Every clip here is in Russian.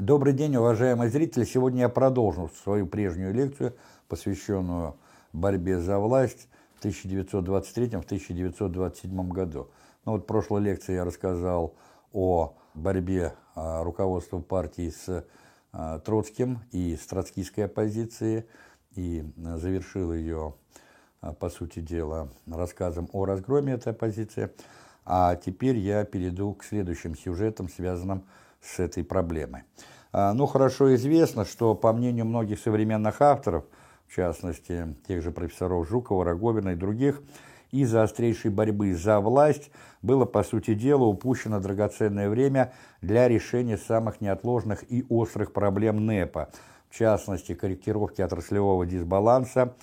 Добрый день, уважаемые зрители! Сегодня я продолжу свою прежнюю лекцию, посвященную борьбе за власть в 1923-1927 году. Ну вот в прошлой лекции я рассказал о борьбе а, руководства партии с а, Троцким и с троцкистской оппозицией, и завершил ее, а, по сути дела, рассказом о разгроме этой оппозиции. А теперь я перейду к следующим сюжетам, связанным с этой проблемой. А, ну, хорошо известно, что, по мнению многих современных авторов, в частности, тех же профессоров Жукова, Роговина и других, из-за острейшей борьбы за власть было, по сути дела, упущено драгоценное время для решения самых неотложных и острых проблем НЭПа, в частности, корректировки отраслевого дисбаланса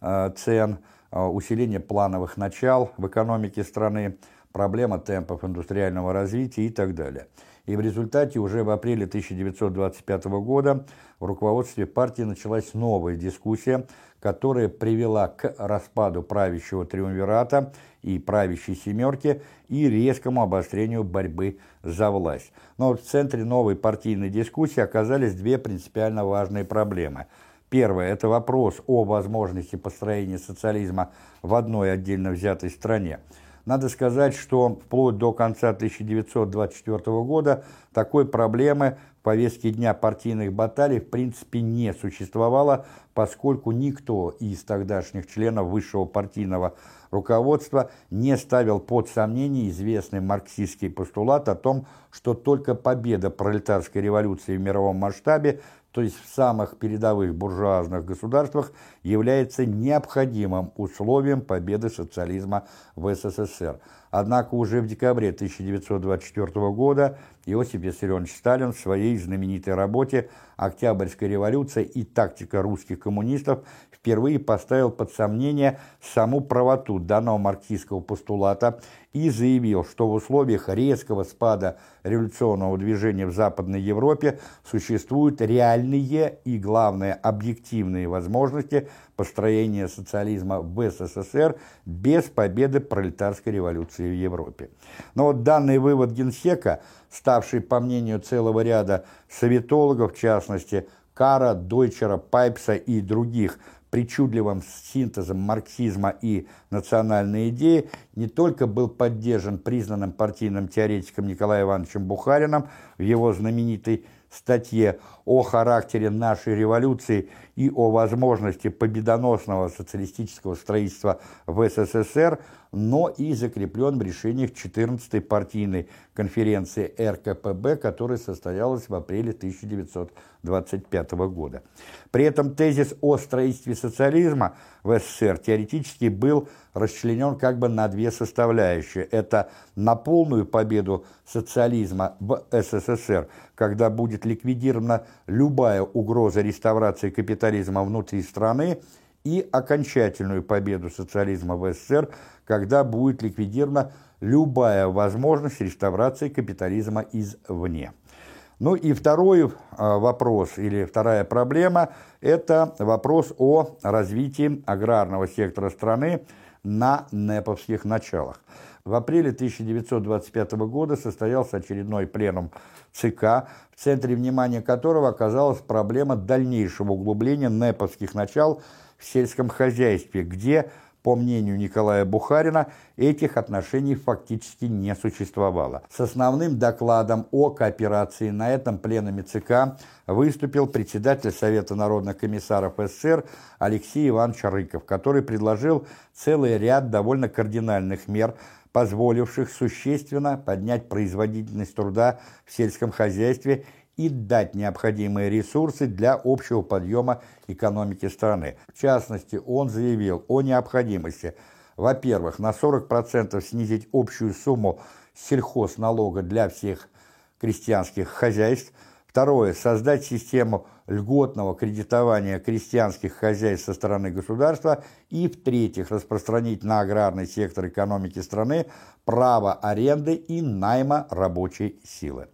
э, цен, э, усиление плановых начал в экономике страны, проблема темпов индустриального развития и так далее – и в результате уже в апреле 1925 года в руководстве партии началась новая дискуссия, которая привела к распаду правящего триумвирата и правящей семерки и резкому обострению борьбы за власть. Но в центре новой партийной дискуссии оказались две принципиально важные проблемы. Первое – это вопрос о возможности построения социализма в одной отдельно взятой стране – надо сказать, что вплоть до конца 1924 года такой проблемы в повестке дня партийных баталий в принципе не существовало, поскольку никто из тогдашних членов высшего партийного руководства не ставил под сомнение известный марксистский постулат о том, что только победа пролетарской революции в мировом масштабе то есть в самых передовых буржуазных государствах, является необходимым условием победы социализма в СССР. Однако уже в декабре 1924 года Иосиф Виссарионович Сталин в своей знаменитой работе «Октябрьская революция и тактика русских коммунистов» впервые поставил под сомнение саму правоту данного марксистского постулата и заявил, что в условиях резкого спада революционного движения в Западной Европе существуют реальные и, главное, объективные возможности построения социализма в СССР без победы пролетарской революции в Европе. Но вот данный вывод Генсека, ставший, по мнению целого ряда советологов, в частности, Кара, Дойчера, Пайпса и других – причудливым синтезом марксизма и национальной идеи не только был поддержан признанным партийным теоретиком Николаем Ивановичем Бухарином в его знаменитой статье о характере нашей революции и о возможности победоносного социалистического строительства в СССР, но и закреплен в решениях 14-й партийной конференции РКПБ, которая состоялась в апреле 1925 года. При этом тезис о строительстве социализма в СССР теоретически был расчленен как бы на две составляющие. Это на полную победу социализма в СССР, когда будет ликвидирована любая угроза реставрации капитализма внутри страны, и окончательную победу социализма в СССР, когда будет ликвидирована любая возможность реставрации капитализма извне. Ну и второй а, вопрос или вторая проблема – это вопрос о развитии аграрного сектора страны на неповских началах. В апреле 1925 года состоялся очередной пленум ЦК, в центре внимания которого оказалась проблема дальнейшего углубления неповских начал в сельском хозяйстве, где по мнению Николая Бухарина, этих отношений фактически не существовало. С основным докладом о кооперации на этом пленуме ЦК выступил председатель Совета народных комиссаров СССР Алексей Иванович Рыков, который предложил целый ряд довольно кардинальных мер, позволивших существенно поднять производительность труда в сельском хозяйстве и дать необходимые ресурсы для общего подъема экономики страны. В частности, он заявил о необходимости, во-первых, на 40% снизить общую сумму сельхозналога для всех крестьянских хозяйств, второе, создать систему льготного кредитования крестьянских хозяйств со стороны государства и, в-третьих, распространить на аграрный сектор экономики страны право аренды и найма рабочей силы.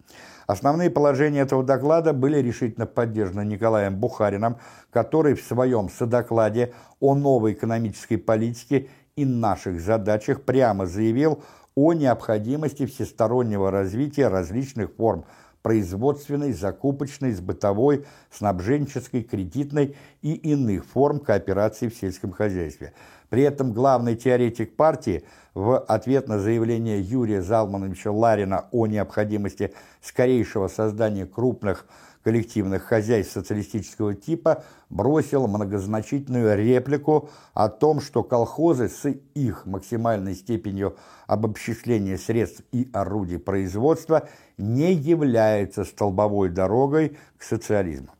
Основные положения этого доклада были решительно поддержаны Николаем Бухарином, который в своем содокладе о новой экономической политике и наших задачах прямо заявил о необходимости всестороннего развития различных форм производственной, закупочной, сбытовой, снабженческой, кредитной и иных форм кооперации в сельском хозяйстве. При этом главный теоретик партии в ответ на заявление Юрия Залмановича Ларина о необходимости скорейшего создания крупных коллективных хозяйств социалистического типа бросил многозначительную реплику о том, что колхозы с их максимальной степенью обобществления средств и орудий производства не являются столбовой дорогой к социализму.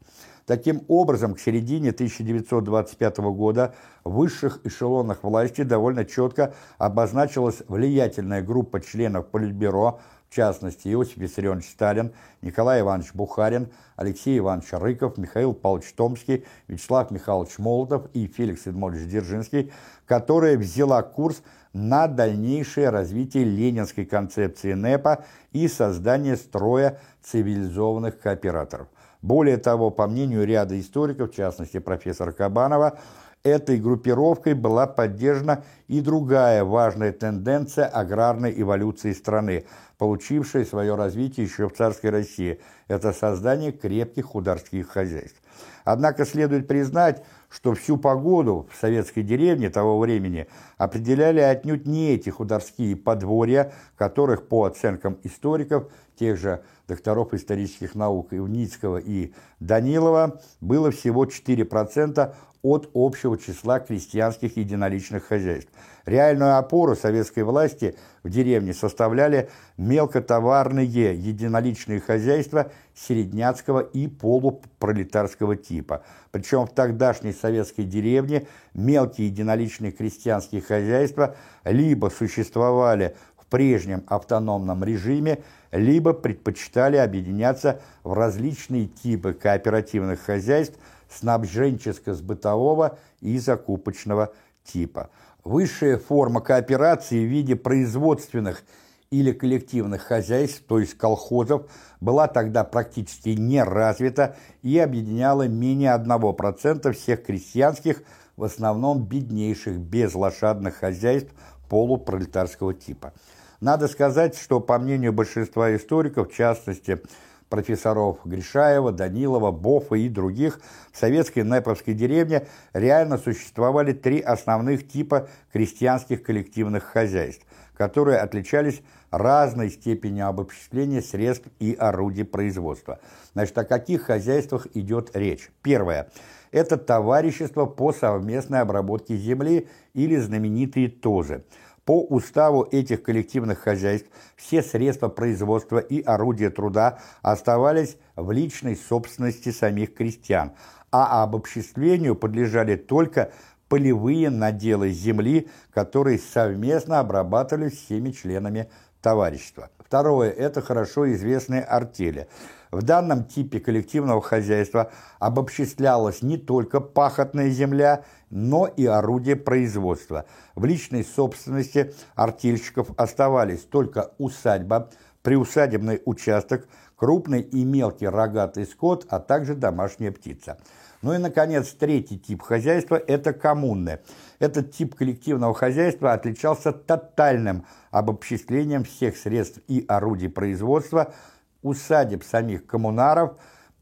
Таким образом, к середине 1925 года в высших эшелонах власти довольно четко обозначилась влиятельная группа членов Политбюро, в частности Иосиф Виссарионович Сталин, Николай Иванович Бухарин, Алексей Иванович Рыков, Михаил Павлович Томский, Вячеслав Михайлович Молотов и Феликс Эдмович Дзержинский, которая взяла курс на дальнейшее развитие ленинской концепции НЭПа и создание строя цивилизованных кооператоров. Более того, по мнению ряда историков, в частности профессора Кабанова, Этой группировкой была поддержана и другая важная тенденция аграрной эволюции страны, получившая свое развитие еще в царской России – это создание крепких худорских хозяйств. Однако следует признать, что всю погоду в советской деревне того времени определяли отнюдь не эти худорские подворья, которых, по оценкам историков, тех же докторов исторических наук Ивницкого и Данилова, было всего 4% от общего числа крестьянских единоличных хозяйств. Реальную опору советской власти в деревне составляли мелкотоварные единоличные хозяйства середняцкого и полупролетарского типа. Причем в тогдашней советской деревне мелкие единоличные крестьянские хозяйства либо существовали в прежнем автономном режиме, либо предпочитали объединяться в различные типы кооперативных хозяйств снабженческо-сбытового и закупочного типа. Высшая форма кооперации в виде производственных или коллективных хозяйств, то есть колхозов, была тогда практически не развита и объединяла менее 1% всех крестьянских, в основном беднейших безлошадных хозяйств полупролетарского типа. Надо сказать, что, по мнению большинства историков, в частности, профессоров Гришаева, Данилова, Бофа и других, в советской Неповской деревне реально существовали три основных типа крестьянских коллективных хозяйств, которые отличались разной степенью обобщения средств и орудий производства. Значит, о каких хозяйствах идет речь? Первое. Это товарищество по совместной обработке земли или знаменитые ТОЗы – по уставу этих коллективных хозяйств все средства производства и орудия труда оставались в личной собственности самих крестьян, а обобществлению подлежали только полевые наделы земли, которые совместно обрабатывались всеми членами товарищества. Второе – это хорошо известные артели – в данном типе коллективного хозяйства обобществлялась не только пахотная земля, но и орудия производства. В личной собственности артельщиков оставались только усадьба, приусадебный участок, крупный и мелкий рогатый скот, а также домашняя птица. Ну и, наконец, третий тип хозяйства – это коммуны. Этот тип коллективного хозяйства отличался тотальным обобществлением всех средств и орудий производства – усадеб самих коммунаров,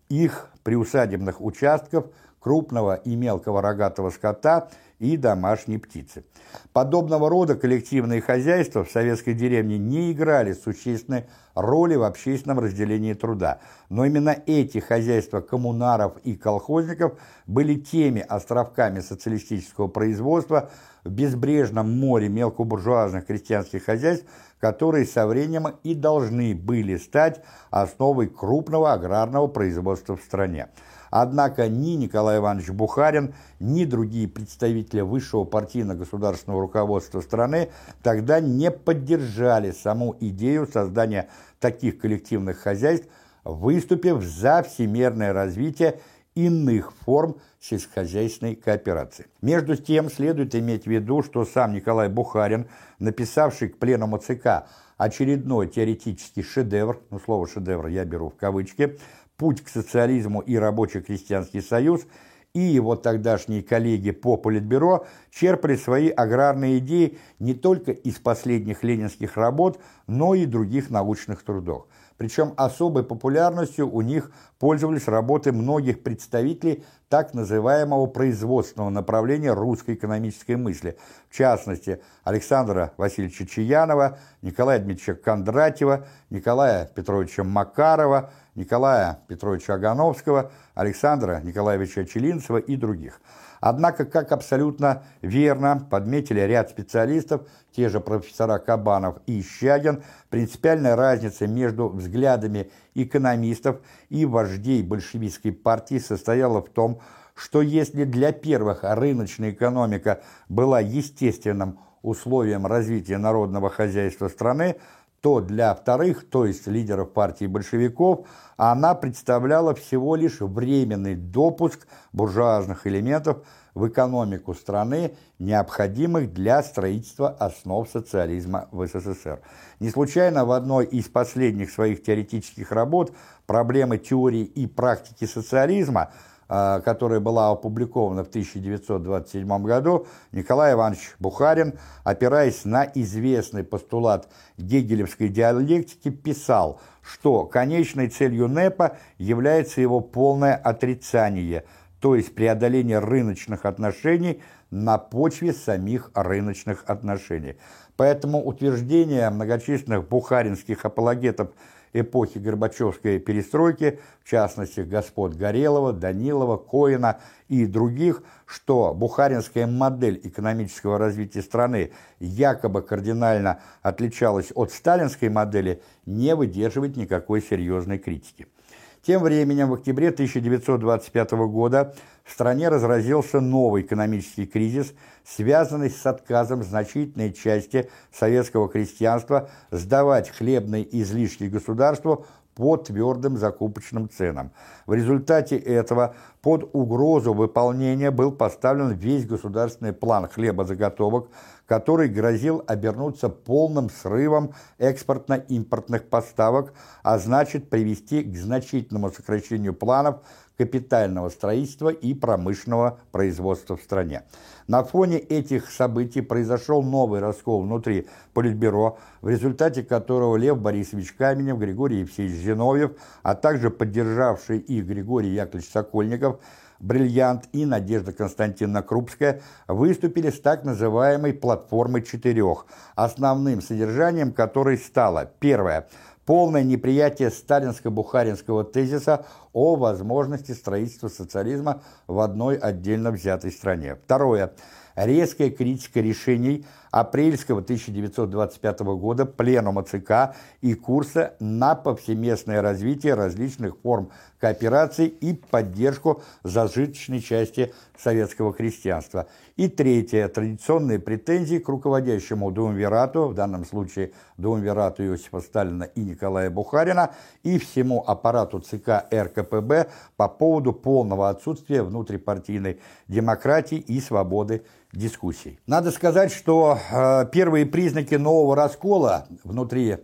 их приусадебных участков, крупного и мелкого рогатого скота и домашней птицы. Подобного рода коллективные хозяйства в советской деревне не играли существенной роли в общественном разделении труда, но именно эти хозяйства коммунаров и колхозников были теми островками социалистического производства в безбрежном море мелкобуржуазных крестьянских хозяйств, которые со временем и должны были стать основой крупного аграрного производства в стране. Однако ни Николай Иванович Бухарин, ни другие представители высшего партийно-государственного руководства страны тогда не поддержали саму идею создания таких коллективных хозяйств, выступив за всемирное развитие иных форм сельскохозяйственной кооперации. Между тем, следует иметь в виду, что сам Николай Бухарин, написавший к пленуму ЦК очередной теоретический шедевр, ну слово «шедевр» я беру в кавычки, «Путь к социализму и рабоче-крестьянский союз», и его тогдашние коллеги по Политбюро черпали свои аграрные идеи не только из последних ленинских работ, но и других научных трудов. Причем особой популярностью у них пользовались работы многих представителей так называемого производственного направления русской экономической мысли, в частности Александра Васильевича Чаянова, Николая Дмитриевича Кондратьева, Николая Петровича Макарова, Николая Петровича Агановского, Александра Николаевича Челинцева и других – Однако, как абсолютно верно подметили ряд специалистов, те же профессора Кабанов и Щагин, принципиальная разница между взглядами экономистов и вождей большевистской партии состояла в том, что если для первых рыночная экономика была естественным условием развития народного хозяйства страны, то для вторых, то есть лидеров партии большевиков, она представляла всего лишь временный допуск буржуазных элементов в экономику страны, необходимых для строительства основ социализма в СССР. Не случайно в одной из последних своих теоретических работ «Проблемы теории и практики социализма» А, которая была опубликована в 1927 году, Николай Иванович Бухарин, опираясь на известный постулат гегелевской диалектики, писал, что конечной целью НЭПа является его полное отрицание, то есть преодоление рыночных отношений на почве самих рыночных отношений. Поэтому утверждение многочисленных бухаринских апологетов – эпохи Горбачевской перестройки, в частности господ Горелова, Данилова, Коина и других, что бухаринская модель экономического развития страны якобы кардинально отличалась от сталинской модели, не выдерживает никакой серьезной критики. Тем временем в октябре 1925 года в стране разразился новый экономический кризис, связанный с отказом значительной части советского крестьянства сдавать хлебные излишки государству по твердым закупочным ценам. В результате этого под угрозу выполнения был поставлен весь государственный план хлебозаготовок, который грозил обернуться полным срывом экспортно-импортных поставок, а значит привести к значительному сокращению планов капитального строительства и промышленного производства в стране. На фоне этих событий произошел новый раскол внутри Политбюро, в результате которого Лев Борисович Каменев, Григорий Евсеевич Зиновьев, а также поддержавший их Григорий Яковлевич Сокольников – «Бриллиант» и Надежда Константиновна Крупская выступили с так называемой «платформой четырех», основным содержанием которой стало первое – полное неприятие сталинско-бухаринского тезиса о возможности строительства социализма в одной отдельно взятой стране. Второе – резкая критика решений апрельского 1925 года Пленума ЦК и курса на повсеместное развитие различных форм кооперации и поддержку зажиточной части советского крестьянства. И третье – традиционные претензии к руководящему Думвирату, в данном случае Думвирату Иосифа Сталина и Николая Бухарина, и всему аппарату ЦК РКПБ по поводу полного отсутствия внутрипартийной демократии и свободы дискуссий. Надо сказать, что э, первые признаки нового раскола внутри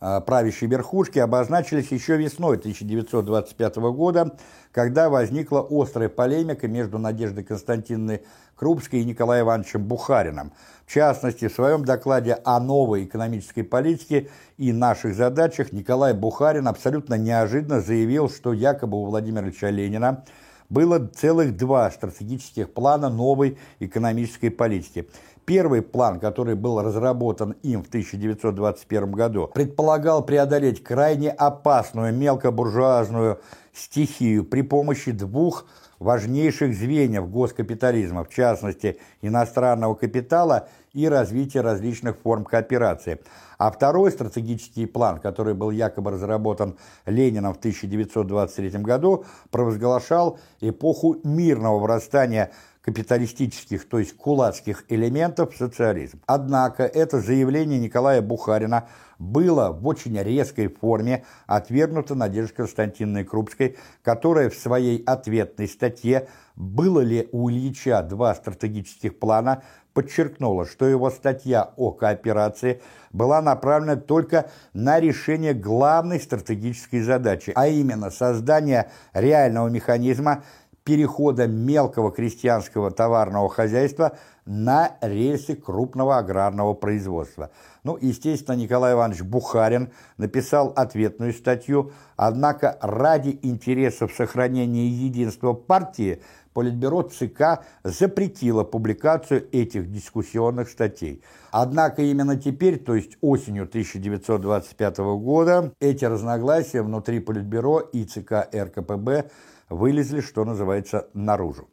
э, правящей верхушки обозначились еще весной 1925 года, когда возникла острая полемика между Надеждой Константиновной Крупской и Николаем Ивановичем Бухарином. В частности, в своем докладе о новой экономической политике и наших задачах Николай Бухарин абсолютно неожиданно заявил, что якобы у Владимира Ильича Ленина – было целых два стратегических плана новой экономической политики. Первый план, который был разработан им в 1921 году, предполагал преодолеть крайне опасную мелкобуржуазную стихию при помощи двух важнейших звеньев госкапитализма, в частности иностранного капитала и развития различных форм кооперации – а второй стратегический план, который был якобы разработан Лениным в 1923 году, провозглашал эпоху мирного врастания капиталистических, то есть кулацких элементов в социализм. Однако это заявление Николая Бухарина было в очень резкой форме отвергнуто Надеждой Константиновной Крупской, которая в своей ответной статье «Было ли у Ильича два стратегических плана?» подчеркнула, что его статья о кооперации была направлена только на решение главной стратегической задачи, а именно создание реального механизма перехода мелкого крестьянского товарного хозяйства на рельсы крупного аграрного производства. Ну, естественно, Николай Иванович Бухарин написал ответную статью, однако ради интересов сохранения единства партии Политбюро ЦК запретило публикацию этих дискуссионных статей. Однако именно теперь, то есть осенью 1925 года, эти разногласия внутри Политбюро и ЦК РКПБ вылезли, что называется, наружу.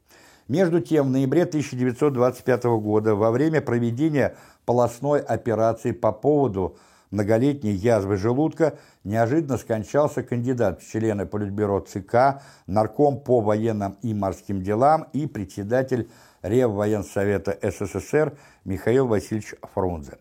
Между тем, в ноябре 1925 года, во время проведения полостной операции по поводу многолетней язвы желудка, неожиданно скончался кандидат в члены Политбюро ЦК, нарком по военным и морским делам и председатель Реввоенсовета СССР Михаил Васильевич Фрунзе.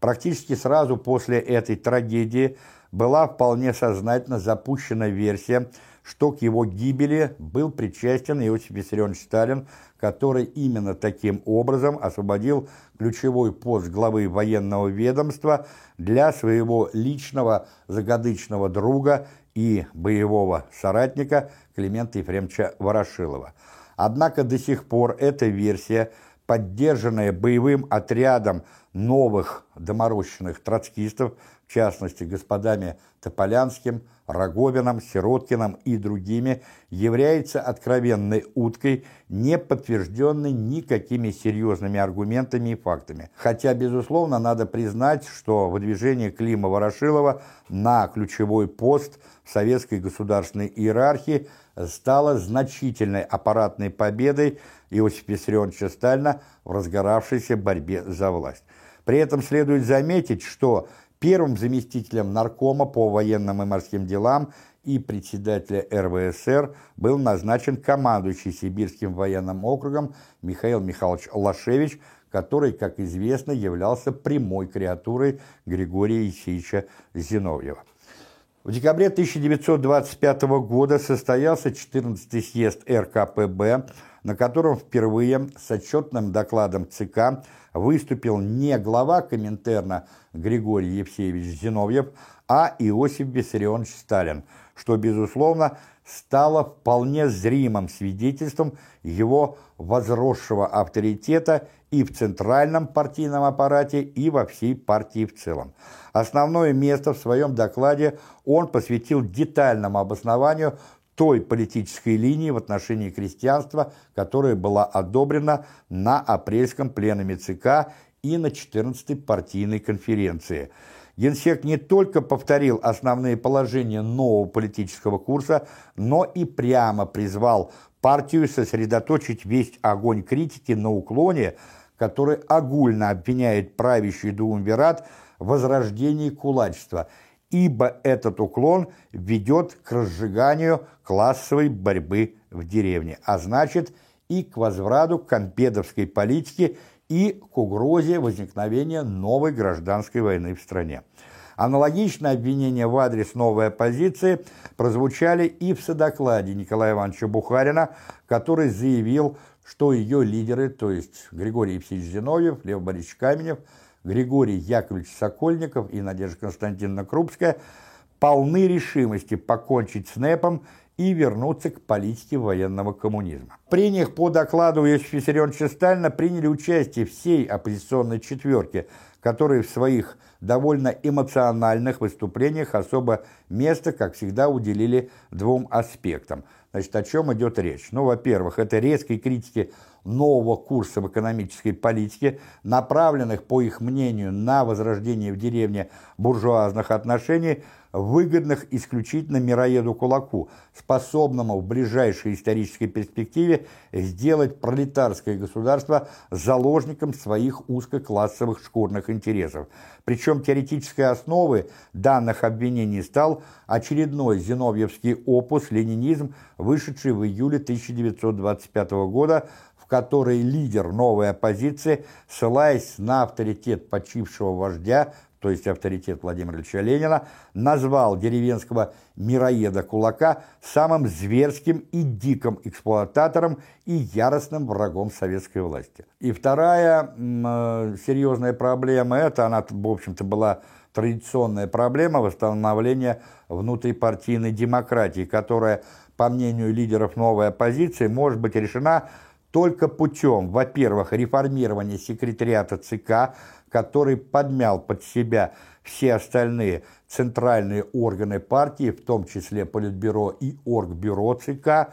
Практически сразу после этой трагедии была вполне сознательно запущена версия, что к его гибели был причастен Иосиф Виссарионович Сталин, который именно таким образом освободил ключевой пост главы военного ведомства для своего личного загадочного друга и боевого соратника Климента Ефремовича Ворошилова. Однако до сих пор эта версия, поддержанная боевым отрядом новых доморощенных троцкистов, в частности господами Тополянским, Роговиным, Сироткиным и другими, является откровенной уткой, не подтвержденной никакими серьезными аргументами и фактами. Хотя, безусловно, надо признать, что выдвижение Клима Ворошилова на ключевой пост в советской государственной иерархии стало значительной аппаратной победой Иосифа Виссарионовича Сталина в разгоравшейся борьбе за власть. При этом следует заметить, что Первым заместителем наркома по военным и морским делам и председателя РВСР был назначен командующий Сибирским военным округом Михаил Михайлович Лашевич, который, как известно, являлся прямой креатурой Григория Исеевича Зиновьева. В декабре 1925 года состоялся 14-й съезд РКПБ, на котором впервые с отчетным докладом ЦК выступил не глава Коминтерна Григорий Евсеевич Зиновьев, а Иосиф Виссарионович Сталин, что, безусловно, стало вполне зримым свидетельством его возросшего авторитета и в центральном партийном аппарате, и во всей партии в целом. Основное место в своем докладе он посвятил детальному обоснованию той политической линии в отношении крестьянства, которая была одобрена на апрельском пленуме ЦК и на 14-й партийной конференции. Генсек не только повторил основные положения нового политического курса, но и прямо призвал партию сосредоточить весь огонь критики на уклоне, который огульно обвиняет правящий Дуумвират в возрождении кулачества – ибо этот уклон ведет к разжиганию классовой борьбы в деревне, а значит и к возврату к компедовской политике и к угрозе возникновения новой гражданской войны в стране. Аналогичные обвинения в адрес новой оппозиции прозвучали и в содокладе Николая Ивановича Бухарина, который заявил, что ее лидеры, то есть Григорий Евсеевич Зиновьев, Лев Борисович Каменев – Григорий Яковлевич Сокольников и Надежда Константиновна Крупская полны решимости покончить с НЭПом и вернуться к политике военного коммунизма. В прениях по докладу Виссарионовича Сталина приняли участие всей оппозиционной четверки, которые в своих довольно эмоциональных выступлениях особо место, как всегда, уделили двум аспектам. Значит, о чем идет речь? Ну, во-первых, это резкой критики нового курса в экономической политике, направленных, по их мнению, на возрождение в деревне буржуазных отношений, выгодных исключительно мироеду Кулаку, способному в ближайшей исторической перспективе сделать пролетарское государство заложником своих узкоклассовых шкурных интересов. Причем теоретической основой данных обвинений стал очередной зиновьевский опус «Ленинизм», вышедший в июле 1925 года в которой лидер новой оппозиции, ссылаясь на авторитет почившего вождя, то есть авторитет Владимира Ильича Ленина, назвал деревенского мироеда Кулака самым зверским и диким эксплуататором и яростным врагом советской власти. И вторая э, серьезная проблема, это она, в общем-то, была традиционная проблема восстановления внутрипартийной демократии, которая, по мнению лидеров новой оппозиции, может быть решена только путем, во-первых, реформирования секретариата ЦК, который подмял под себя все остальные центральные органы партии, в том числе Политбюро и Оргбюро ЦК,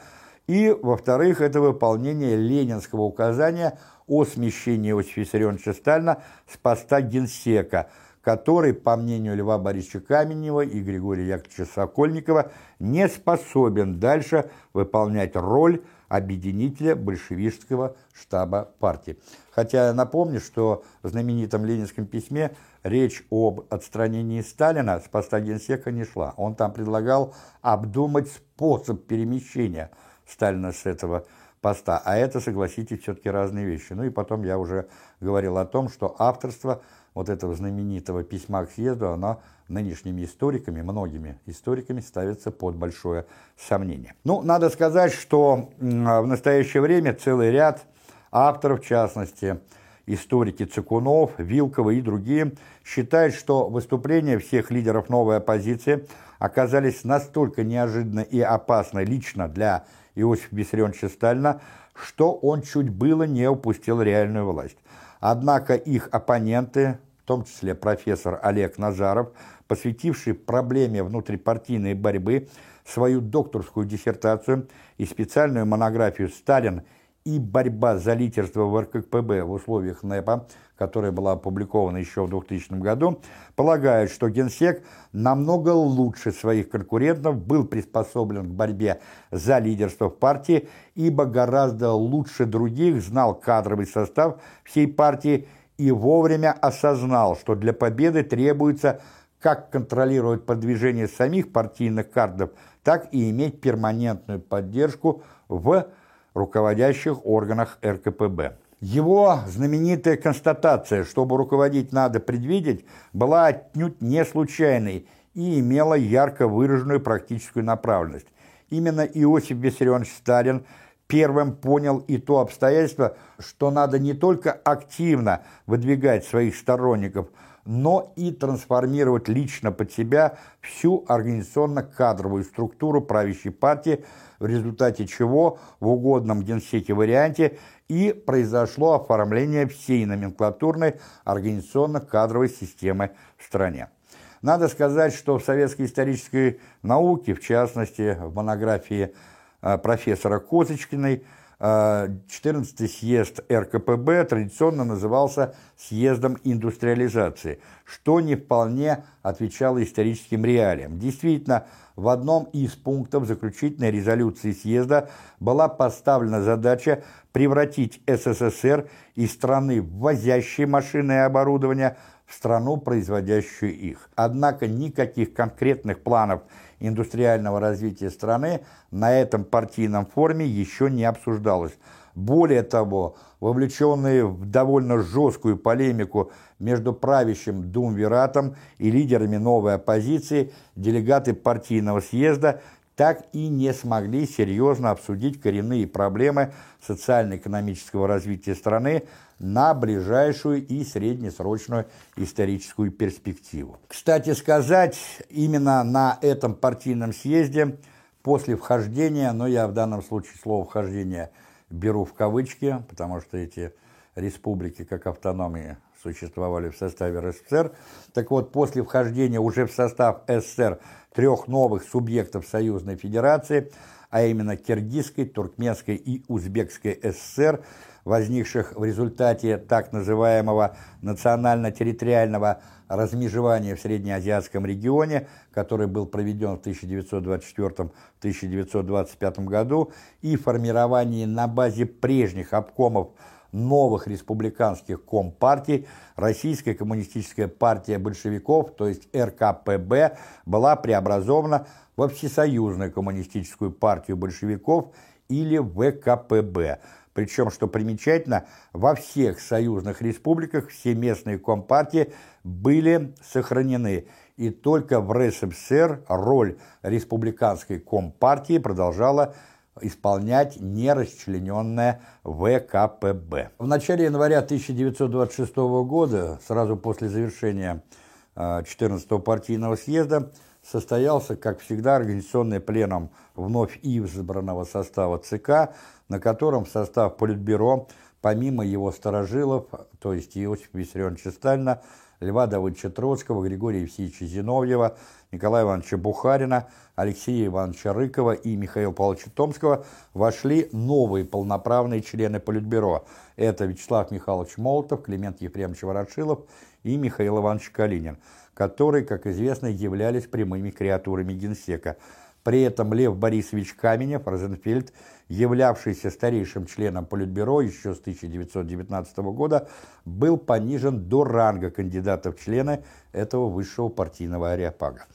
и, во-вторых, это выполнение ленинского указания о смещении Иосифа Виссарионовича Сталина с поста генсека, который, по мнению Льва Борисовича Каменева и Григория Яковлевича Сокольникова, не способен дальше выполнять роль объединителя большевистского штаба партии. Хотя я напомню, что в знаменитом ленинском письме речь об отстранении Сталина с поста генсека не шла. Он там предлагал обдумать способ перемещения Сталина с этого поста. А это, согласитесь, все-таки разные вещи. Ну и потом я уже говорил о том, что авторство вот этого знаменитого письма к съезду, оно нынешними историками, многими историками ставится под большое сомнение. Ну, надо сказать, что в настоящее время целый ряд авторов, в частности, историки Цикунов, Вилкова и другие, считают, что выступления всех лидеров новой оппозиции оказались настолько неожиданно и опасно лично для Иосифа Виссарионовича Сталина, что он чуть было не упустил реальную власть. Однако их оппоненты, в том числе профессор Олег Назаров, посвятивший проблеме внутрипартийной борьбы свою докторскую диссертацию и специальную монографию «Сталин и борьба за лидерство в РКПБ в условиях НЭПа», которая была опубликована еще в 2000 году, полагают, что Генсек намного лучше своих конкурентов был приспособлен к борьбе за лидерство в партии, ибо гораздо лучше других знал кадровый состав всей партии и вовремя осознал, что для победы требуется как контролировать продвижение самих партийных кадров, так и иметь перманентную поддержку в руководящих органах РКПБ. Его знаменитая констатация, чтобы руководить надо предвидеть, была отнюдь не случайной и имела ярко выраженную практическую направленность. Именно Иосиф Виссарионович Сталин первым понял и то обстоятельство, что надо не только активно выдвигать своих сторонников, но и трансформировать лично под себя всю организационно-кадровую структуру правящей партии, в результате чего в угодном генсеке варианте и произошло оформление всей номенклатурной организационно-кадровой системы в стране. Надо сказать, что в советской исторической науке, в частности, в монографии э, профессора Козочкиной, 14-й съезд РКПБ традиционно назывался съездом индустриализации, что не вполне отвечало историческим реалиям. Действительно, в одном из пунктов заключительной резолюции съезда была поставлена задача превратить СССР из страны, ввозящей машины и оборудование, в страну, производящую их. Однако никаких конкретных планов индустриального развития страны на этом партийном форуме еще не обсуждалось. Более того, вовлеченные в довольно жесткую полемику между правящим Думвиратом и лидерами новой оппозиции, делегаты партийного съезда так и не смогли серьезно обсудить коренные проблемы социально-экономического развития страны на ближайшую и среднесрочную историческую перспективу. Кстати сказать, именно на этом партийном съезде после вхождения, но я в данном случае слово «вхождение» беру в кавычки, потому что эти республики как автономии существовали в составе РСФСР. Так вот, после вхождения уже в состав СССР трех новых субъектов Союзной Федерации, а именно Киргизской, Туркменской и Узбекской ССР, возникших в результате так называемого национально-территориального размежевания в Среднеазиатском регионе, который был проведен в 1924-1925 году, и формировании на базе прежних обкомов новых республиканских компартий Российская коммунистическая партия большевиков, то есть РКПБ, была преобразована во Всесоюзную коммунистическую партию большевиков или ВКПБ. Причем, что примечательно, во всех союзных республиках все местные компартии были сохранены, и только в РСФСР роль республиканской компартии продолжала исполнять нерасчлененное ВКПБ. В начале января 1926 года, сразу после завершения 14-го партийного съезда, состоялся, как всегда, организационный пленум вновь избранного состава ЦК, на котором в состав Политбюро помимо его сторожилов, то есть Иосифа Виссарионовича Сталина, Льва Давыдовича Троцкого, Григория Евсеевича Зиновьева, Николая Ивановича Бухарина, Алексея Ивановича Рыкова и Михаила Павловича Томского вошли новые полноправные члены Политбюро. Это Вячеслав Михайлович Молотов, Климент Ефремович Ворошилов и Михаил Иванович Калинин, которые, как известно, являлись прямыми креатурами Генсека – при этом Лев Борисович Каменев, Розенфельд, являвшийся старейшим членом Политбюро еще с 1919 года, был понижен до ранга кандидата в члены этого высшего партийного ареопага.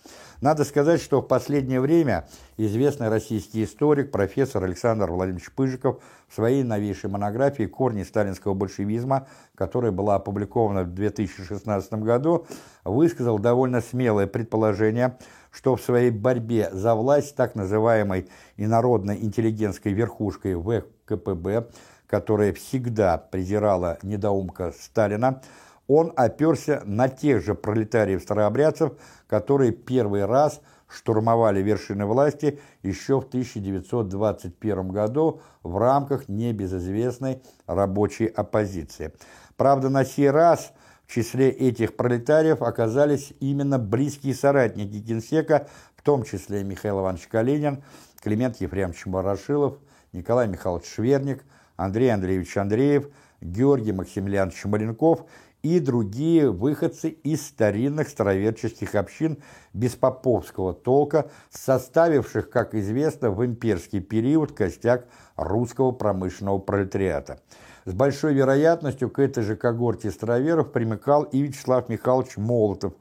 Надо сказать, что в последнее время известный российский историк, профессор Александр Владимирович Пыжиков в своей новейшей монографии «Корни сталинского большевизма», которая была опубликована в 2016 году, высказал довольно смелое предположение – что в своей борьбе за власть так называемой инородной интеллигентской верхушкой ВКПБ, которая всегда презирала недоумка Сталина, он оперся на тех же пролетариев-старообрядцев, которые первый раз штурмовали вершины власти еще в 1921 году в рамках небезызвестной рабочей оппозиции. Правда, на сей раз – в числе этих пролетариев оказались именно близкие соратники Генсека, в том числе Михаил Иванович Калинин, Климент Ефремович Ворошилов, Николай Михайлович Шверник, Андрей Андреевич Андреев, Георгий Максимiliaнович Маленков и другие выходцы из старинных староверческих общин беспоповского толка, составивших, как известно, в имперский период костяк русского промышленного пролетариата. С большой вероятностью к этой же когорте староверов примыкал и Вячеслав Михайлович Молотов,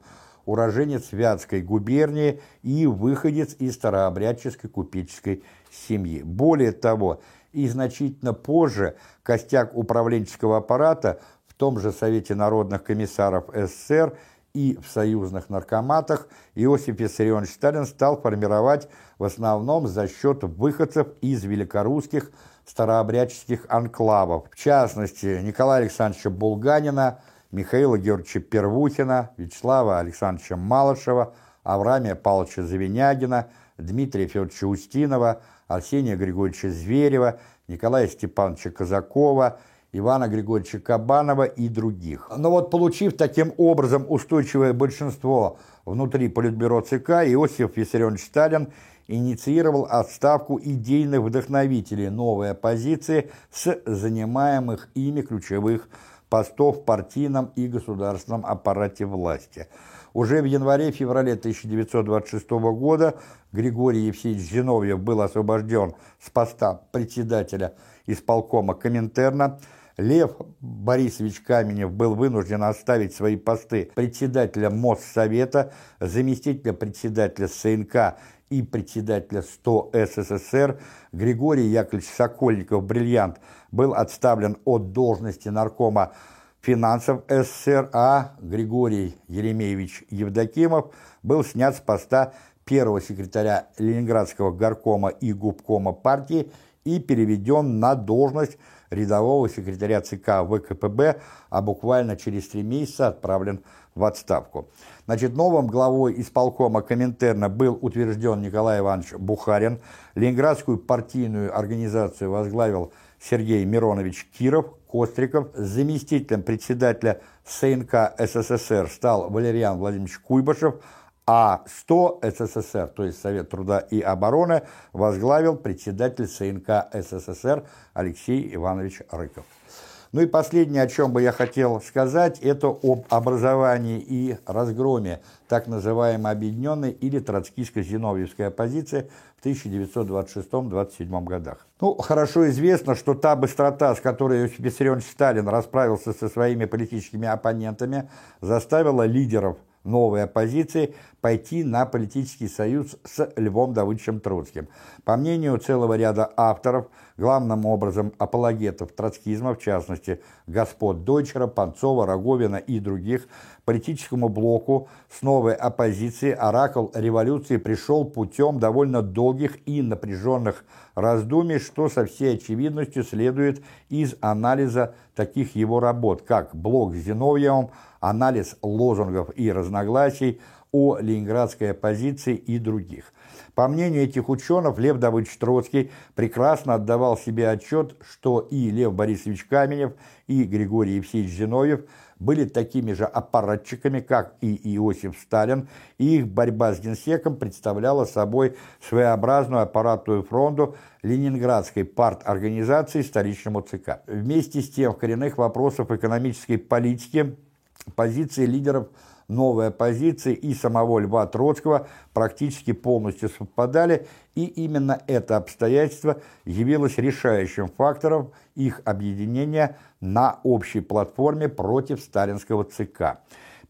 уроженец Вятской губернии и выходец из старообрядческой купеческой семьи. Более того, и значительно позже костяк управленческого аппарата в том же Совете народных комиссаров СССР и в союзных наркоматах Иосиф Виссарионович Сталин стал формировать в основном за счет выходцев из великорусских старообрядческих анклавов, в частности Николая Александровича Булганина, Михаила Георгиевича Первухина, Вячеслава Александровича Малышева, Авраамия Павловича Завинягина, Дмитрия Федоровича Устинова, Арсения Григорьевича Зверева, Николая Степановича Казакова, Ивана Григорьевича Кабанова и других. Но вот получив таким образом устойчивое большинство внутри Политбюро ЦК, Иосиф Виссарионович Сталин инициировал отставку идейных вдохновителей новой оппозиции с занимаемых ими ключевых постов в партийном и государственном аппарате власти. Уже в январе-феврале 1926 года Григорий Евсеевич Зиновьев был освобожден с поста председателя исполкома Коминтерна, Лев Борисович Каменев был вынужден оставить свои посты председателя Моссовета, заместителя председателя СНК и председателя 100 СССР Григорий Яковлевич Сокольников-Бриллиант был отставлен от должности наркома финансов СССР, а Григорий Еремеевич Евдокимов был снят с поста первого секретаря Ленинградского горкома и губкома партии и переведен на должность рядового секретаря ЦК ВКПБ, а буквально через три месяца отправлен в отставку. Значит, новым главой исполкома Коминтерна был утвержден Николай Иванович Бухарин. Ленинградскую партийную организацию возглавил Сергей Миронович Киров, Костриков. Заместителем председателя СНК СССР стал Валериан Владимирович Куйбышев, а 100 СССР, то есть Совет труда и обороны, возглавил председатель СНК СССР Алексей Иванович Рыков. Ну и последнее, о чем бы я хотел сказать, это об образовании и разгроме так называемой объединенной или троцкистско-зиновьевской оппозиции в 1926-27 годах. Ну, хорошо известно, что та быстрота, с которой Иосиф Виссарионович Сталин расправился со своими политическими оппонентами, заставила лидеров новой оппозиции пойти на политический союз с Львом Давыдовичем Троцким. По мнению целого ряда авторов, главным образом апологетов троцкизма, в частности, господ Дойчера, Панцова, Роговина и других, политическому блоку с новой оппозицией оракул революции пришел путем довольно долгих и напряженных раздумий, что со всей очевидностью следует из анализа таких его работ, как «Блок с Зиновьевым», анализ лозунгов и разногласий, о ленинградской оппозиции и других. По мнению этих ученых, Лев Давыдович Троцкий прекрасно отдавал себе отчет, что и Лев Борисович Каменев, и Григорий Евсеевич Зиновьев были такими же аппаратчиками, как и Иосиф Сталин, и их борьба с генсеком представляла собой своеобразную аппаратную фронту Ленинградской парторганизации столичному ЦК. Вместе с тем в коренных вопросах экономической политики позиции лидеров – новые позиции и самого Льва Троцкого практически полностью совпадали, и именно это обстоятельство явилось решающим фактором их объединения на общей платформе против сталинского ЦК.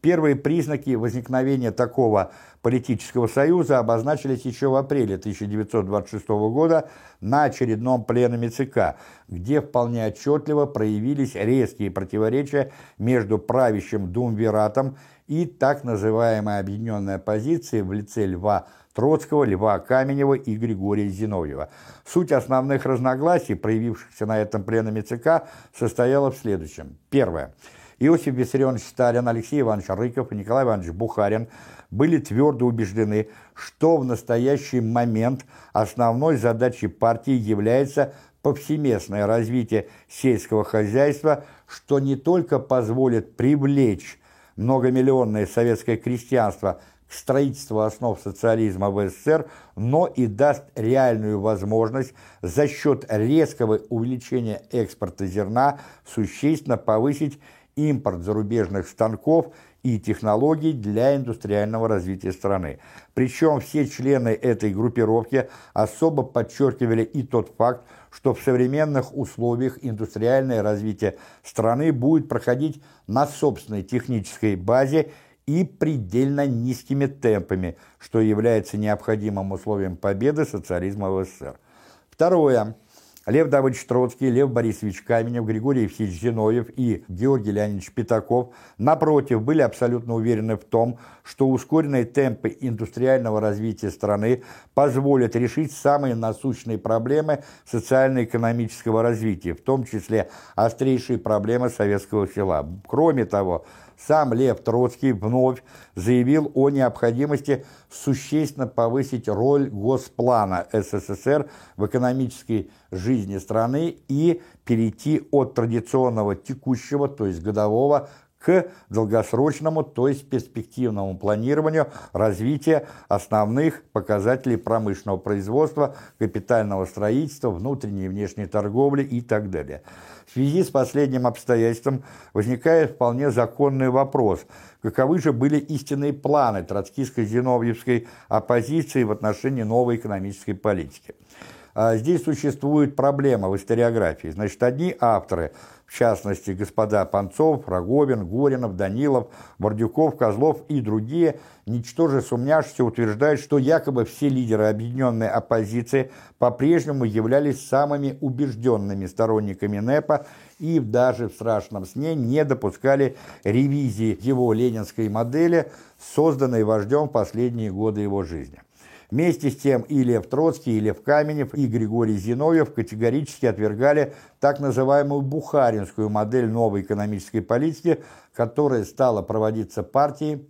Первые признаки возникновения такого политического союза обозначились еще в апреле 1926 года на очередном пленуме ЦК, где вполне отчетливо проявились резкие противоречия между правящим Думвиратом и так называемой объединенной оппозиции в лице Льва Троцкого, Льва Каменева и Григория Зиновьева. Суть основных разногласий, проявившихся на этом пленуме ЦК, состояла в следующем. Первое. Иосиф Виссарионович Сталин, Алексей Иванович Рыков и Николай Иванович Бухарин были твердо убеждены, что в настоящий момент основной задачей партии является повсеместное развитие сельского хозяйства, что не только позволит привлечь многомиллионное советское крестьянство к строительству основ социализма в СССР, но и даст реальную возможность за счет резкого увеличения экспорта зерна существенно повысить импорт зарубежных станков и технологий для индустриального развития страны. Причем все члены этой группировки особо подчеркивали и тот факт, что в современных условиях индустриальное развитие страны будет проходить на собственной технической базе и предельно низкими темпами, что является необходимым условием победы социализма в СССР. Второе. Лев Давыдович Троцкий, Лев Борисович Каменев, Григорий Евсеевич Зиновьев и Георгий Леонидович Пятаков, напротив, были абсолютно уверены в том, что ускоренные темпы индустриального развития страны позволят решить самые насущные проблемы социально-экономического развития, в том числе острейшие проблемы советского села. Кроме того, сам Лев Троцкий вновь заявил о необходимости существенно повысить роль Госплана СССР в экономической жизни страны и перейти от традиционного текущего, то есть годового, к долгосрочному, то есть перспективному планированию развития основных показателей промышленного производства, капитального строительства, внутренней и внешней торговли и так далее. В связи с последним обстоятельством возникает вполне законный вопрос, каковы же были истинные планы троцкистско-зиновьевской оппозиции в отношении новой экономической политики. А здесь существует проблема в историографии. Значит, одни авторы – в частности, господа Панцов, Роговин, Горинов, Данилов, Бордюков, Козлов и другие, ничтоже сумняшися, утверждают, что якобы все лидеры объединенной оппозиции по-прежнему являлись самыми убежденными сторонниками НЭПа и даже в страшном сне не допускали ревизии его ленинской модели, созданной вождем в последние годы его жизни. Вместе с тем и Лев Троцкий, и Лев Каменев, и Григорий Зиновьев категорически отвергали так называемую бухаринскую модель новой экономической политики, которая стала проводиться партией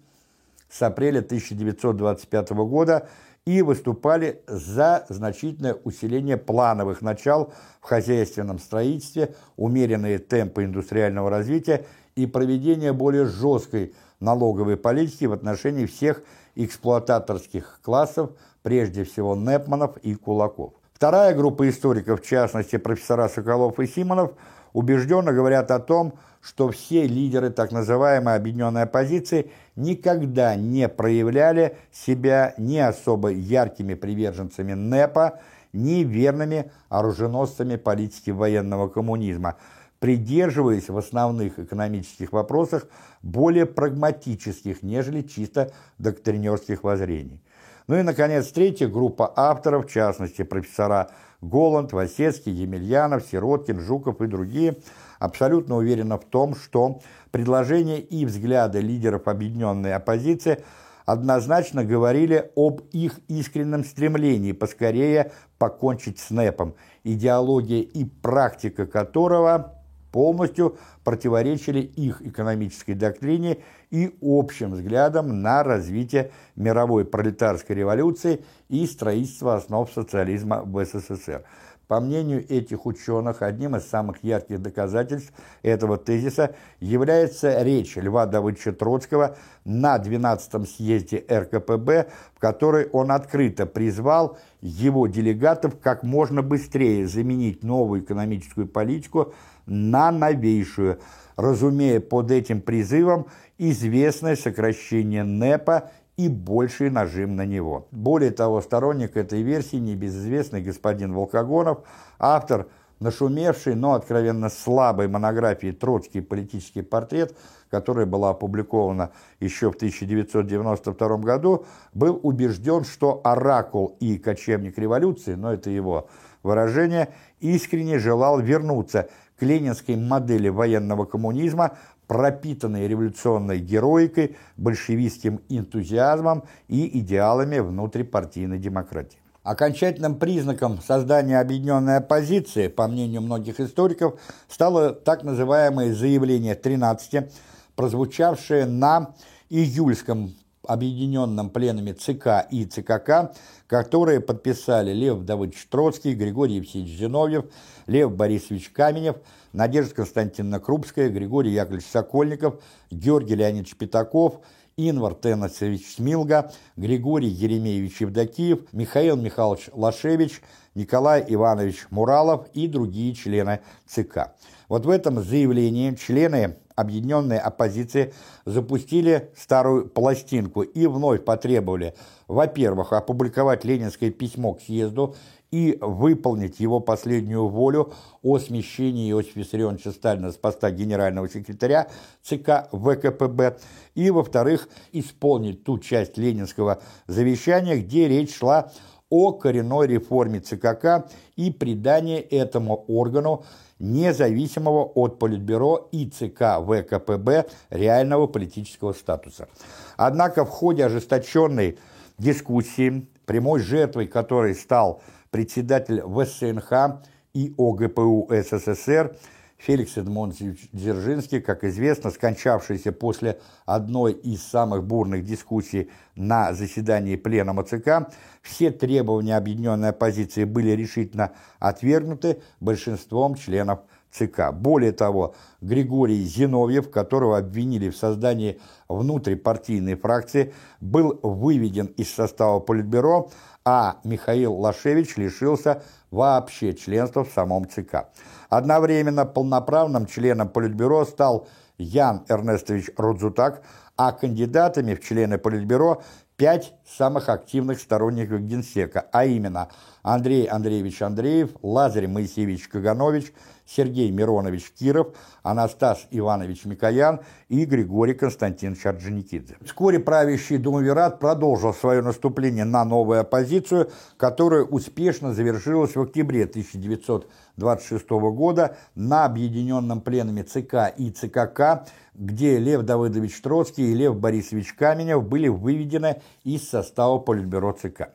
с апреля 1925 года и выступали за значительное усиление плановых начал в хозяйственном строительстве, умеренные темпы индустриального развития и проведение более жесткой налоговой политики в отношении всех эксплуататорских классов, прежде всего Непманов и Кулаков. Вторая группа историков, в частности профессора Соколов и Симонов, убежденно говорят о том, что все лидеры так называемой объединенной оппозиции никогда не проявляли себя ни особо яркими приверженцами НЭПа, ни верными оруженосцами политики военного коммунизма, придерживаясь в основных экономических вопросах более прагматических, нежели чисто доктринерских воззрений. Ну и, наконец, третья группа авторов, в частности, профессора Голланд, Васецкий, Емельянов, Сироткин, Жуков и другие, абсолютно уверены в том, что предложения и взгляды лидеров объединенной оппозиции однозначно говорили об их искреннем стремлении поскорее покончить с НЭПом, идеология и практика которого полностью противоречили их экономической доктрине и общим взглядам на развитие мировой пролетарской революции и строительство основ социализма в СССР. По мнению этих ученых, одним из самых ярких доказательств этого тезиса является речь Льва Давыдовича Троцкого на 12-м съезде РКПБ, в которой он открыто призвал его делегатов как можно быстрее заменить новую экономическую политику на новейшую, разумея под этим призывом известное сокращение НЭПа и больший нажим на него. Более того, сторонник этой версии, небезызвестный господин Волкогонов, автор нашумевшей, но откровенно слабой монографии «Троцкий. Политический портрет», которая была опубликована еще в 1992 году, был убежден, что оракул и кочевник революции, но это его выражение, искренне желал вернуться к ленинской модели военного коммунизма, пропитанной революционной героикой, большевистским энтузиазмом и идеалами внутрипартийной демократии. Окончательным признаком создания объединенной оппозиции, по мнению многих историков, стало так называемое заявление 13, прозвучавшее на июльском объединенном пленуме ЦК и ЦКК, которые подписали Лев Давыдович Троцкий, Григорий Евсеевич Зиновьев, Лев Борисович Каменев, Надежда Константиновна Крупская, Григорий Яковлевич Сокольников, Георгий Леонидович Пятаков, Инвар Теннесович Смилга, Григорий Еремеевич Евдокиев, Михаил Михайлович Лашевич, Николай Иванович Муралов и другие члены ЦК. Вот в этом заявлении члены объединенной оппозиции запустили старую пластинку и вновь потребовали, во-первых, опубликовать ленинское письмо к съезду и выполнить его последнюю волю о смещении Иосифа Виссарионовича Сталина с поста генерального секретаря ЦК ВКПБ, и, во-вторых, исполнить ту часть ленинского завещания, где речь шла о коренной реформе ЦКК и придании этому органу независимого от Политбюро и ЦК ВКПБ реального политического статуса. Однако в ходе ожесточенной дискуссии, прямой жертвой которой стал председатель ВСНХ и ОГПУ СССР Феликс Эдмондович Дзержинский, как известно, скончавшийся после одной из самых бурных дискуссий на заседании Пленума ЦК, все требования объединенной оппозиции были решительно отвергнуты большинством членов ЦК. Более того, Григорий Зиновьев, которого обвинили в создании внутрипартийной фракции, был выведен из состава Политбюро, а Михаил Лашевич лишился вообще членства в самом ЦК. Одновременно полноправным членом Политбюро стал Ян Эрнестович Рудзутак, а кандидатами в члены Политбюро пять самых активных сторонников Генсека, а именно Андрей Андреевич Андреев, Лазарь Моисеевич Каганович, Сергей Миронович Киров, Анастас Иванович Микоян и Григорий Константинович Орджоникидзе. Вскоре правящий Думавират продолжил свое наступление на новую оппозицию, которая успешно завершилась в октябре 1926 года на объединенном пленуме ЦК и ЦКК, где Лев Давыдович Троцкий и Лев Борисович Каменев были выведены из состава Политбюро ЦК.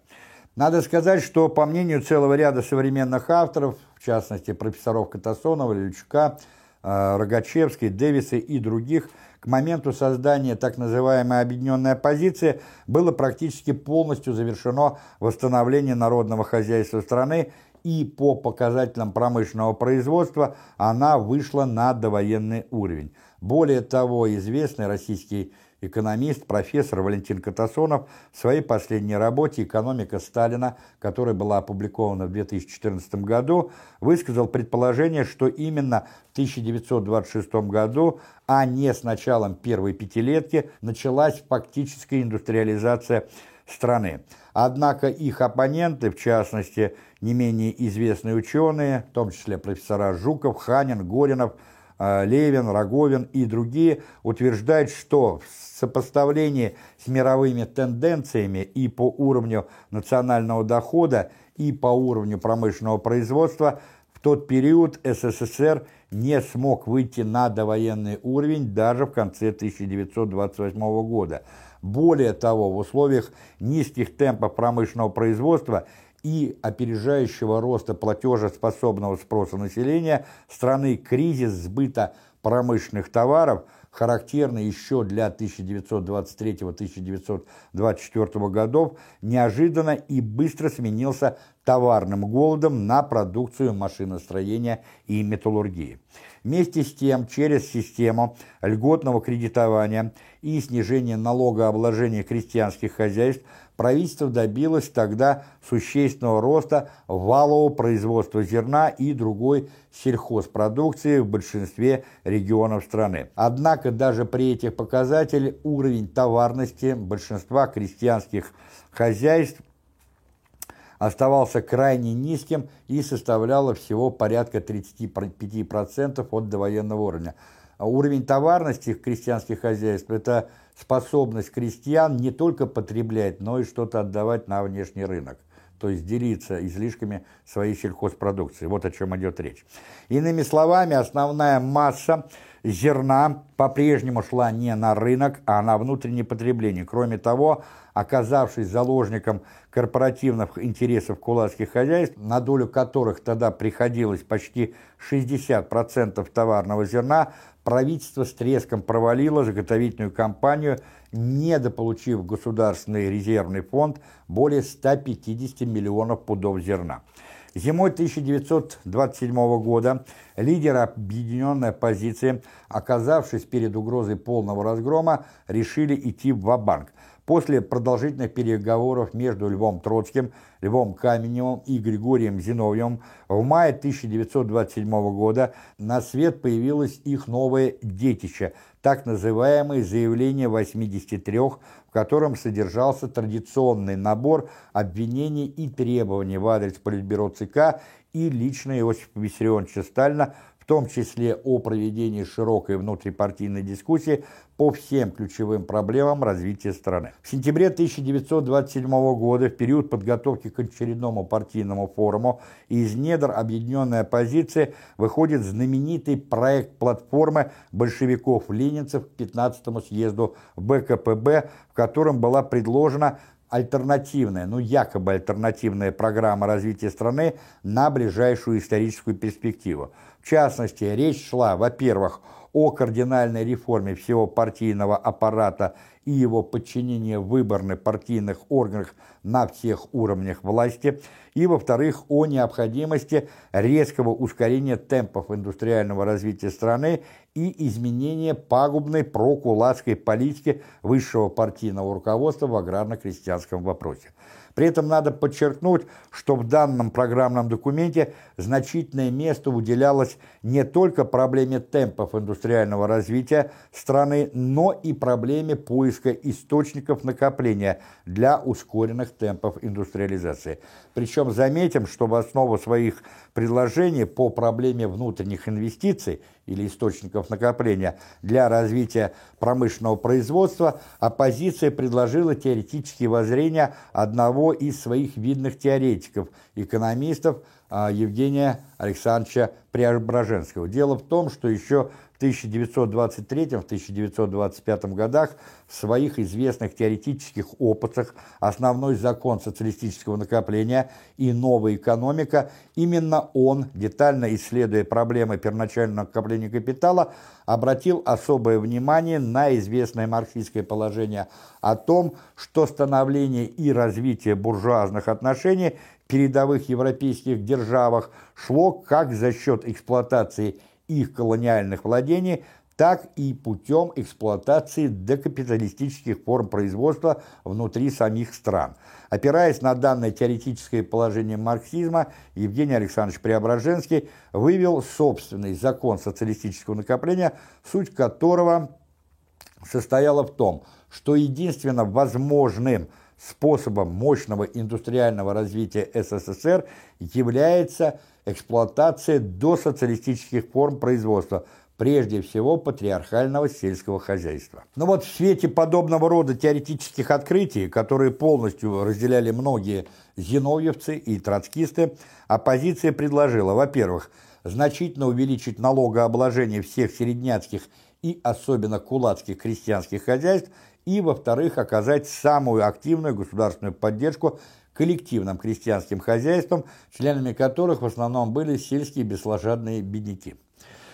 Надо сказать, что по мнению целого ряда современных авторов, в частности профессоров Катасонова, Лючка, э, Рогачевской, Дэвиса и других, к моменту создания так называемой объединенной оппозиции было практически полностью завершено восстановление народного хозяйства страны и по показателям промышленного производства она вышла на довоенный уровень. Более того, известный российский экономист, профессор Валентин Катасонов в своей последней работе «Экономика Сталина», которая была опубликована в 2014 году, высказал предположение, что именно в 1926 году, а не с началом первой пятилетки, началась фактическая индустриализация страны. Однако их оппоненты, в частности, не менее известные ученые, в том числе профессора Жуков, Ханин, Горинов, Левин, Роговин и другие, утверждают, что в сопоставлении с мировыми тенденциями и по уровню национального дохода, и по уровню промышленного производства, в тот период СССР не смог выйти на довоенный уровень даже в конце 1928 года. Более того, в условиях низких темпов промышленного производства и опережающего роста платежеспособного спроса населения страны кризис сбыта промышленных товаров, характерный еще для 1923-1924 годов, неожиданно и быстро сменился товарным голодом на продукцию машиностроения и металлургии. Вместе с тем, через систему льготного кредитования и снижения налогообложения крестьянских хозяйств правительство добилось тогда существенного роста валового производства зерна и другой сельхозпродукции в большинстве регионов страны. Однако даже при этих показателях уровень товарности большинства крестьянских хозяйств оставался крайне низким и составляло всего порядка 35% от довоенного уровня. Уровень товарности крестьянских хозяйств – это способность крестьян не только потреблять, но и что-то отдавать на внешний рынок то есть делиться излишками своей сельхозпродукции. Вот о чем идет речь. Иными словами, основная масса зерна по-прежнему шла не на рынок, а на внутреннее потребление. Кроме того, оказавшись заложником корпоративных интересов кулацких хозяйств, на долю которых тогда приходилось почти 60% товарного зерна, правительство с треском провалило заготовительную кампанию, недополучив государственный резервный фонд более 150 миллионов пудов зерна. Зимой 1927 года лидеры объединенной оппозиции, оказавшись перед угрозой полного разгрома, решили идти в ва-банк. После продолжительных переговоров между Львом Троцким, Львом Каменевым и Григорием Зиновьевым в мае 1927 года на свет появилось их новое детище, так называемое заявление 83, в котором содержался традиционный набор обвинений и требований в адрес Политбюро ЦК и лично Иосифа Виссарионовича Сталина в том числе о проведении широкой внутрипартийной дискуссии по всем ключевым проблемам развития страны. В сентябре 1927 года, в период подготовки к очередному партийному форуму, из недр объединенной оппозиции выходит знаменитый проект платформы большевиков-ленинцев к 15-му съезду БКПБ, в котором была предложена альтернативная, ну якобы альтернативная программа развития страны на ближайшую историческую перспективу. В частности, речь шла, во-первых, о кардинальной реформе всего партийного аппарата и его подчинения выборных партийных органах на всех уровнях власти, и, во-вторых, о необходимости резкого ускорения темпов индустриального развития страны и изменения пагубной прокулацкой политики высшего партийного руководства в аграрно-крестьянском вопросе. При этом надо подчеркнуть, что в данном программном документе значительное место уделялось не только проблеме темпов индустриального развития страны, но и проблеме поиска источников накопления для ускоренных темпов индустриализации. Причем заметим, что в основу своих предложений по проблеме внутренних инвестиций или источников накопления для развития промышленного производства оппозиция предложила теоретические воззрения одного из своих видных теоретиков, экономистов а, Евгения Александровича Преображенского. Дело в том, что еще 1923-1925 годах в своих известных теоретических опытах «Основной закон социалистического накопления» и «Новая экономика» именно он, детально исследуя проблемы первоначального накопления капитала, обратил особое внимание на известное марксистское положение о том, что становление и развитие буржуазных отношений в передовых европейских державах шло как за счет эксплуатации их колониальных владений, так и путем эксплуатации декапиталистических форм производства внутри самих стран. Опираясь на данное теоретическое положение марксизма, Евгений Александрович Преображенский вывел собственный закон социалистического накопления, суть которого состояла в том, что единственно возможным способом мощного индустриального развития СССР является – эксплуатация досоциалистических форм производства, прежде всего патриархального сельского хозяйства. Но вот в свете подобного рода теоретических открытий, которые полностью разделяли многие зиновьевцы и троцкисты, оппозиция предложила, во-первых, значительно увеличить налогообложение всех середняцких и особенно кулацких крестьянских хозяйств, и, во-вторых, оказать самую активную государственную поддержку коллективным крестьянским хозяйством, членами которых в основном были сельские бесслojадные бедняки.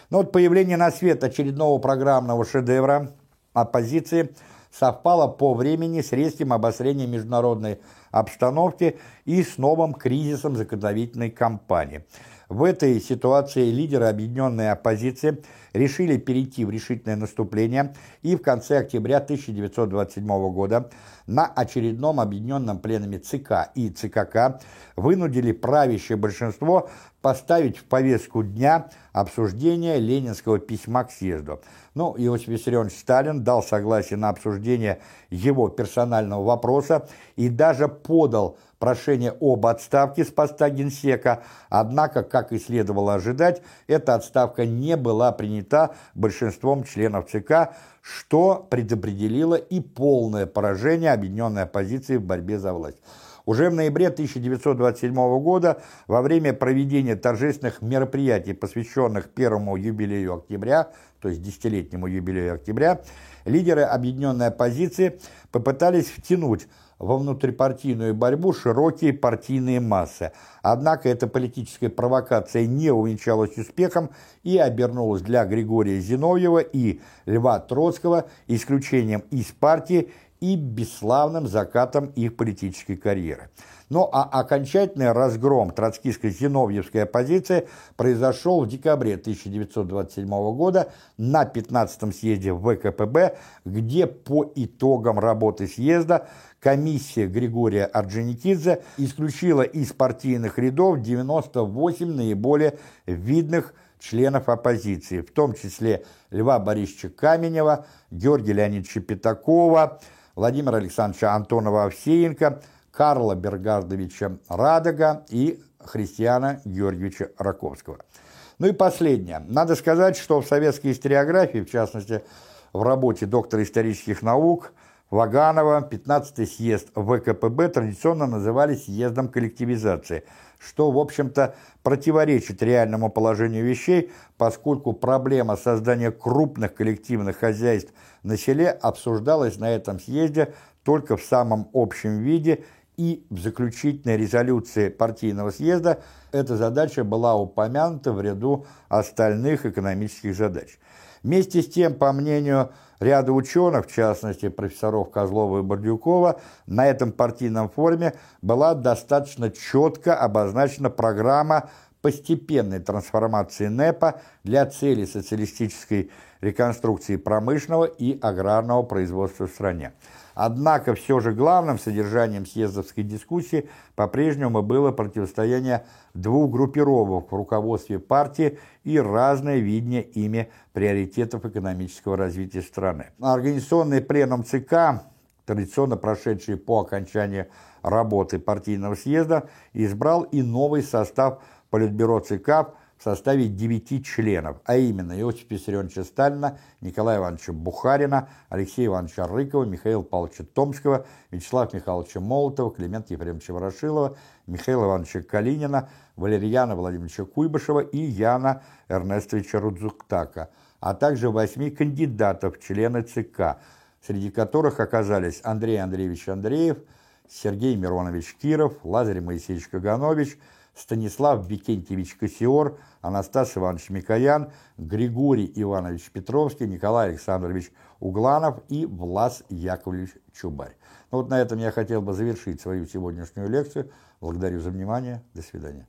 Но вот появление на свет очередного программного шедевра оппозиции совпало по времени с резким обострением международной обстановки и с новым кризисом законодательной кампании. В этой ситуации лидеры объединенной оппозиции решили перейти в решительное наступление и в конце октября 1927 года на очередном объединенном пленуме ЦК и ЦКК вынудили правящее большинство поставить в повестку дня обсуждение ленинского письма к съезду. Ну, Иосиф Виссарионович Сталин дал согласие на обсуждение его персонального вопроса и даже подал прошение об отставке с поста генсека, однако, как и следовало ожидать, эта отставка не была принята большинством членов ЦК, что предопределило и полное поражение объединенной оппозиции в борьбе за власть. Уже в ноябре 1927 года, во время проведения торжественных мероприятий, посвященных первому юбилею октября, то есть десятилетнему юбилею октября, лидеры объединенной оппозиции попытались втянуть во внутрипартийную борьбу широкие партийные массы. Однако эта политическая провокация не увенчалась успехом и обернулась для Григория Зиновьева и Льва Троцкого исключением из партии и бесславным закатом их политической карьеры. Ну а окончательный разгром троцкистско-зиновьевской оппозиции произошел в декабре 1927 года на 15-м съезде ВКПБ, где по итогам работы съезда комиссия Григория Орджоникидзе исключила из партийных рядов 98 наиболее видных членов оппозиции, в том числе Льва Борисовича Каменева, Георгия Леонидовича Пятакова, Владимира Александровича Антонова-Овсеенко, Карла Бергардовича Радога и Христиана Георгиевича Раковского. Ну и последнее. Надо сказать, что в советской историографии, в частности, в работе доктора исторических наук Ваганова 15-й съезд ВКПБ традиционно называли съездом коллективизации, что, в общем-то, противоречит реальному положению вещей, поскольку проблема создания крупных коллективных хозяйств на селе обсуждалась на этом съезде только в самом общем виде и в заключительной резолюции партийного съезда эта задача была упомянута в ряду остальных экономических задач. Вместе с тем, по мнению ряда ученых, в частности профессоров Козлова и Бордюкова, на этом партийном форуме была достаточно четко обозначена программа постепенной трансформации НЭПа для цели социалистической реконструкции промышленного и аграрного производства в стране. Однако все же главным содержанием съездовской дискуссии по-прежнему было противостояние двух группировок в руководстве партии и разное видение ими приоритетов экономического развития страны. Организационный пленум ЦК, традиционно прошедший по окончании работы партийного съезда, избрал и новый состав Политбюро ЦК в составе девяти членов, а именно Иосифа Виссарионовича Сталина, Николая Ивановича Бухарина, Алексея Ивановича Рыкова, Михаила Павловича Томского, Вячеслава Михайловича Молотова, Климента Ефремовича Ворошилова, Михаила Ивановича Калинина, Валерьяна Владимировича Куйбышева и Яна Эрнестовича Рудзуктака, а также восьми кандидатов в члены ЦК, среди которых оказались Андрей Андреевич Андреев, Сергей Миронович Киров, Лазарь Моисеевич Каганович, Станислав Викентьевич Кассиор, Анастас Иванович Микоян, Григорий Иванович Петровский, Николай Александрович Угланов и Влас Яковлевич Чубарь. Ну вот на этом я хотел бы завершить свою сегодняшнюю лекцию. Благодарю за внимание. До свидания.